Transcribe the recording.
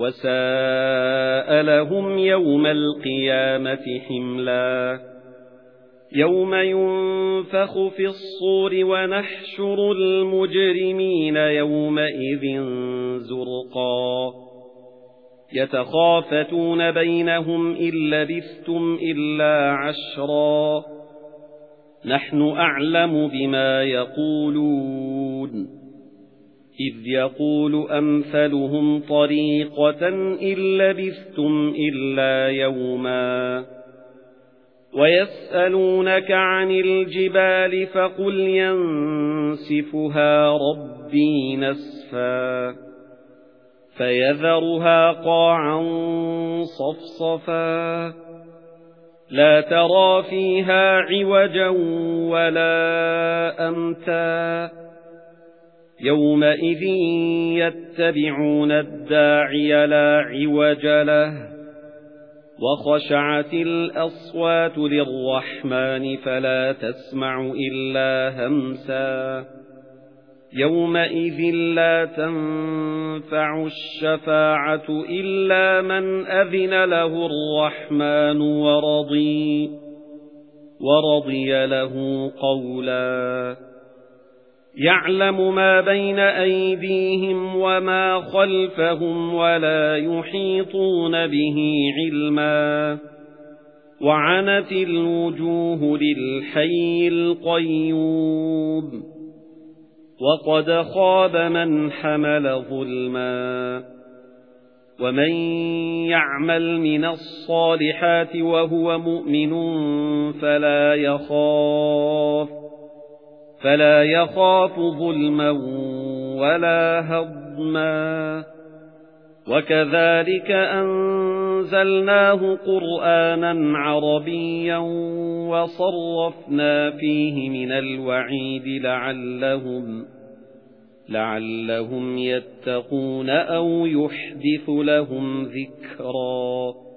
وَسَاءَ لَهُمْ يَوْمَ الْقِيَامَةِ حِمْلًا. يَوْمَ يُنفَخُ فِي الصُّورِ وَنَحْشُرُ الْمُجْرِمِينَ يَوْمَئِذٍ زُرْقًا. يَتَخَافَتُونَ بَيْنَهُمْ إِن لَّبِثْتُمْ إِلَّا عَشْرًا. نَحْنُ أَعْلَمُ بِمَا يَقُولُونَ. إِذْ يَقُولُ أَمْثَلُهُمْ طَرِيقَةً إِن لَّبِثْتُمْ إِلَّا يَوْمًا وَيَسْأَلُونَكَ عَنِ الْجِبَالِ فَقُلْ يَنسِفُهَا رَبِّي نَسْفًا فَيَذَرُهَا قَاعًا صَفْصَفًا لَا تَرَى فِيهَا عِوَجًا وَلَا أَمْتًا يَوْمَئِذٍ يَتَّبِعُونَ الدَّاعِيَ لَا عِوَجَ لَهُ وَخَشَعَتِ الْأَصْوَاتُ لِلرَّحْمَنِ فَلَا تَسْمَعُ إِلَّا هَمْسًا. يَوْمَئِذٍ لَّا تَنفَعُ الشَّفَاعَةُ إِلَّا مَنْ أَذِنَ لَهُ الرَّحْمَنُ وَرَضِيَ وَرَضِيَ لَهُ قَوْلًا. يَعْلَمُ مَا بَيْنَ أَيْدِيهِمْ وَمَا خَلْفَهُمْ وَلَا يُحِيطُونَ بِهِ عِلْمًا. وَعَنَتِ الْوُجُوهُ لِلْحَيِّ الْقَيُّومِ. وَقَدْ خَابَ مَنْ حَمَلَ ظُلْمًا. وَمَنْ يَعْمَلْ مِنَ الصَّالِحَاتِ وَهُوَ مُؤْمِنٌ فَلَا يَخَافُ. فَلَا يَخَافُ ظُلْمًا وَلَا هَضْمًا. وَكَذَلِكَ أَنزَلْنَاهُ قُرْآنًا عَرَبِيًّا وَصَرَّفْنَا فِيهِ مِنَ الْوَعِيدِ لَعَلَّهُمْ لَعَلَّهُمْ يَتَّقُونَ أَوْ يُحْدِثُ لَهُمْ ذِكْرًا.